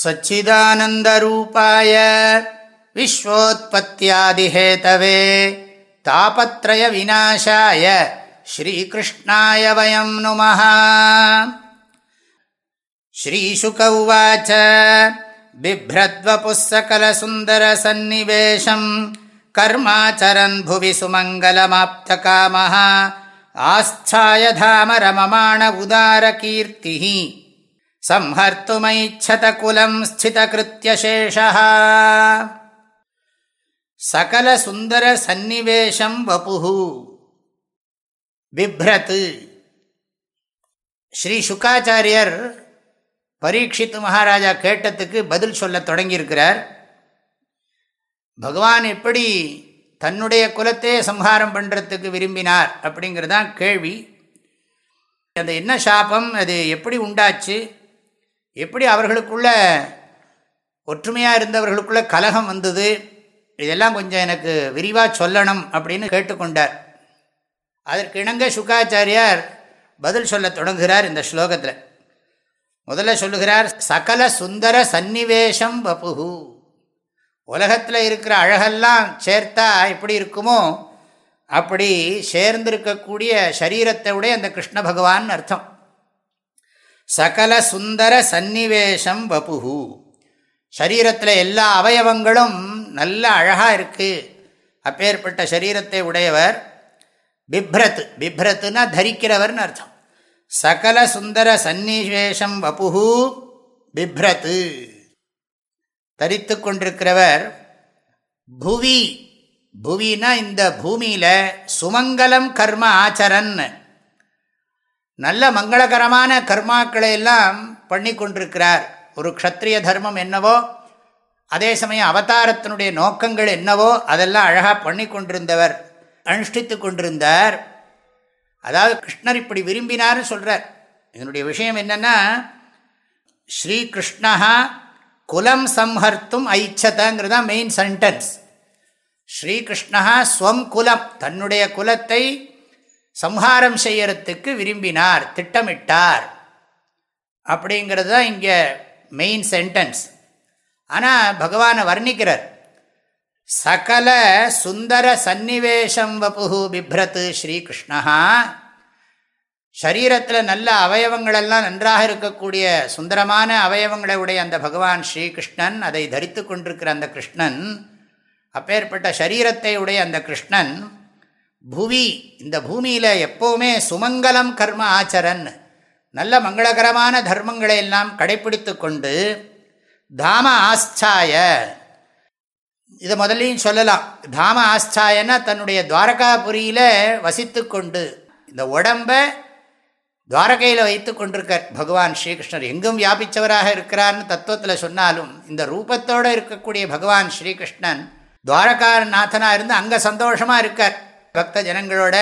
सच्चिदानन्दरूपाय विश्वोत्पत्त्यादिहेतवे तापत्रयविनाशाय श्रीकृष्णाय वयं नुमः श्रीशुक उवाच बिभ्रद्वपुः सकलसुन्दरसन्निवेशम् कर्माचरन् भुवि सुमङ्गलमाप्तकामः आस्थाय धाम रममाण उदारकीर्तिः संहर्तुमैच्छत कुलम् स्थितकृत्यशेषः सकलसुन्दरसन्निवेशम् वपुः பிப்ரத்து ஸ்ரீ சுக்காச்சாரியர் பரீட்சித்து மகாராஜா கேட்டத்துக்கு பதில் சொல்ல தொடங்கியிருக்கிறார் பகவான் எப்படி தன்னுடைய குலத்தையே சம்ஹாரம் பண்ணுறதுக்கு விரும்பினார் அப்படிங்கிறதான் கேள்வி அந்த என்ன சாபம் அது எப்படி உண்டாச்சு எப்படி அவர்களுக்குள்ள ஒற்றுமையாக இருந்தவர்களுக்குள்ள கலகம் வந்தது? இதெல்லாம் கொஞ்சம் எனக்கு விரிவாக சொல்லணும் அப்படின்னு கேட்டுக்கொண்டார். அதற்கு இணங்க சுக்காச்சாரியார் பதில் சொல்ல தொடங்குகிறார் இந்த ஸ்லோகத்தில். முதல்ல சொல்லுகிறார் சகல சுந்தர சந்நிவேஷம் வபுகு உலகத்தில் இருக்கிற அழகெல்லாம் சேர்த்தா எப்படி இருக்குமோ? அப்படி சேர்ந்திருக்கக்கூடிய சரீரத்தை உடைய அந்த கிருஷ்ண பகவான் அர்த்தம். சகல சுந்தர சந்நிவேஷம் வபுகு சரீரத்தில் எல்லா அவயவங்களும் நல்ல அழகாக இருக்குது அப்பேற்பட்ட சரீரத்தை உடையவர் பிப்ரத். பிப்ரத்துனா தரிக்கிறவர்னு அர்த்தம். சகல சுந்தர சந்நிவேஷம் வபுகு பிப்ரத்து. தரித்து கொண்டிருக்கிறவர் புவி. புவினா இந்த பூமியில் சுமங்கலம் கர்ம ஆச்சரன் நல்ல மங்களகரமான கர்மாக்களை எல்லாம் பண்ணி கொண்டிருக்கிறார். ஒரு க்ஷத்ரிய தர்மம் என்னவோ அதே சமயம் அவதாரத்தினுடைய நோக்கங்கள் என்னவோ அதெல்லாம் அழகாக பண்ணி கொண்டிருந்தவர் அனுஷ்டித்து கொண்டிருந்தார். அதாவது கிருஷ்ணர் இப்படி விரும்பினார்னு சொல்கிறார் இதனுடைய விஷயம் என்னென்னா ஸ்ரீகிருஷ்ணா குலம் சம்ஹர்த்தும் ஐச்சதங்கிறதா மெயின் சென்டென்ஸ் ஸ்ரீகிருஷ்ணா ஸ்வம் குலம் தன்னுடைய குலத்தை சம்ஹாரம் செய்யறதுக்கு விரும்பினார் திட்டமிட்டார். அப்படிங்கிறது தான் இங்கே மெயின் சென்டென்ஸ் ஆனால் பகவானை வர்ணிக்கிறார். சகல சுந்தர சந்நிவேஷம் வபு பிப்ரத்து ஸ்ரீகிருஷ்ணா சரீரத்தில் நல்ல அவயவங்களெல்லாம் நன்றாக இருக்கக்கூடிய சுந்தரமான அவயவங்களை உடைய அந்த பகவான் ஸ்ரீகிருஷ்ணன் அதை தரித்து கொண்டிருக்கிற அந்த கிருஷ்ணன் அப்பேற்பட்ட சரீரத்தை உடைய அந்த கிருஷ்ணன் புவி இந்த பூமியில் எப்போவுமே சுமங்கலம் கர்ம ஆச்சரன். நல்ல மங்களகரமான தர்மங்களை எல்லாம் கடைப்பிடித்து கொண்டு தாம ஆஸ்தாய இதை முதல்லையும் சொல்லலாம். தாம ஆஸ்தாயன்னா தன்னுடைய துவாரகாபுரியில் வசித்து கொண்டு இந்த உடம்பை துவாரகையில் வைத்து கொண்டிருக்கார் பகவான் ஸ்ரீகிருஷ்ணர். எங்கும் வியாபித்தவராக இருக்கிறார்னு தத்துவத்தில் சொன்னாலும் இந்த ரூபத்தோடு இருக்கக்கூடிய பகவான் ஸ்ரீகிருஷ்ணன் துவாரகா நாதனாக இருந்து அங்கே சந்தோஷமாக இருக்கார். பக்த ஜனங்களோட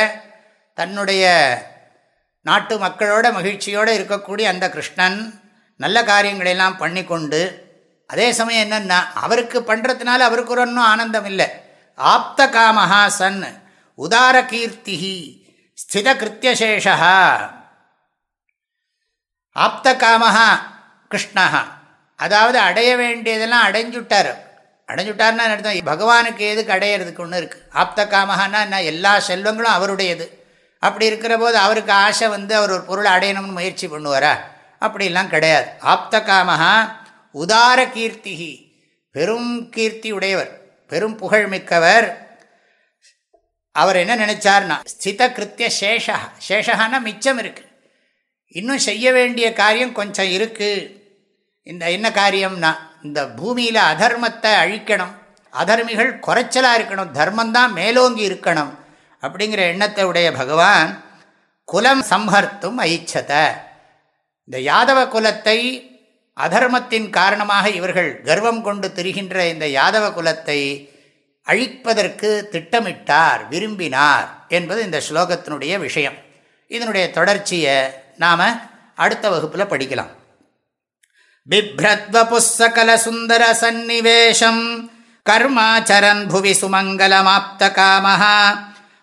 தன்னுடைய நாட்டு மக்களோட மகிழ்ச்சியோடு இருக்கக்கூடிய அந்த கிருஷ்ணன் நல்ல காரியங்களெல்லாம் பண்ணி கொண்டு அதே சமயம் என்னென்னா அவருக்கு பண்ணுறதுனால அவருக்கு ஒரு ஒன்றும் ஆனந்தம் இல்லை ஆப்த காமஹா சன் உதார கீர்த்தி ஸ்தித கிருத்தியசேஷா ஆப்த காமஹா கிருஷ்ணா அதாவது அடைய வேண்டியதெல்லாம் அடைஞ்சுட்டார். அடைஞ்சுட்டார்னா அர்த்தம்? பகவானுக்கு எதுக்கு அடையிறதுக்கு ஒன்று இருக்குது ஆப்த காமகான்னா என்ன? எல்லா செல்வங்களும் அவருடையது. அப்படி இருக்கிற போது அவருக்கு ஆசை வந்து அவர் ஒரு பொருளை அடையணும்னு முயற்சி பண்ணுவாரா? அப்படிலாம் கிடையாது. ஆப்த காமகா உதார கீர்த்திகி பெரும் கீர்த்தி உடையவர் பெரும் புகழ் மிக்கவர். அவர் என்ன நினைச்சார்னா ஸ்தித கிருத்திய சேஷா சேஷகான மிச்சம் இருக்கு. இன்னும் செய்ய வேண்டிய காரியம் கொஞ்சம் இருக்கு. இந்த என்ன காரியம்னா இந்த பூமியில் அதர்மத்தை அழிக்கணும். அதர்மிகள் குறைச்சலாக இருக்கணும். தர்மந்தான் மேலோங்கி இருக்கணும். அப்படிங்கிற எண்ணத்தை உடைய பகவான் குலம் சம்ஹர்த்தும் ஐச்சத. இந்த யாதவ குலத்தை அதர்மத்தின் காரணமாக இவர்கள் கர்வம் கொண்டு திரிகின்ற இந்த யாதவ குலத்தை அழிப்பதற்கு திட்டமிட்டார் விரும்பினார் என்பது இந்த ஸ்லோகத்தினுடைய விஷயம். இதனுடைய தொடர்ச்சியை நாம் அடுத்த வகுப்பில் படிக்கலாம். பிப்ரத்வபுஸ்ஸகல சுந்தர சந்நிவேஷம் கர்மாச்சரன் புவி சுமங்கலமாப்த காமஹ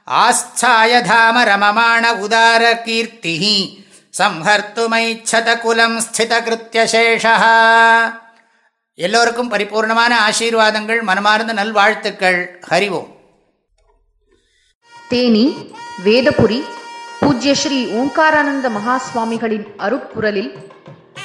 ஆஸ்தாய தாம ரமமாண உதார கீர்த்தி சம்ஹர்த்துமைச்சத குலம் ஸ்திதகிருத்தியசேஷா எல்லோருக்கும் பரிபூர்ணமான ஆசீர்வாதங்கள் மனமார்ந்த நல்வாழ்த்துக்கள். ஹரிவோம் தேனி வேதபுரி பூஜ்ய ஸ்ரீ ஓங்காரானந்த மகாஸ்வாமிகளின் அருப்புரலில்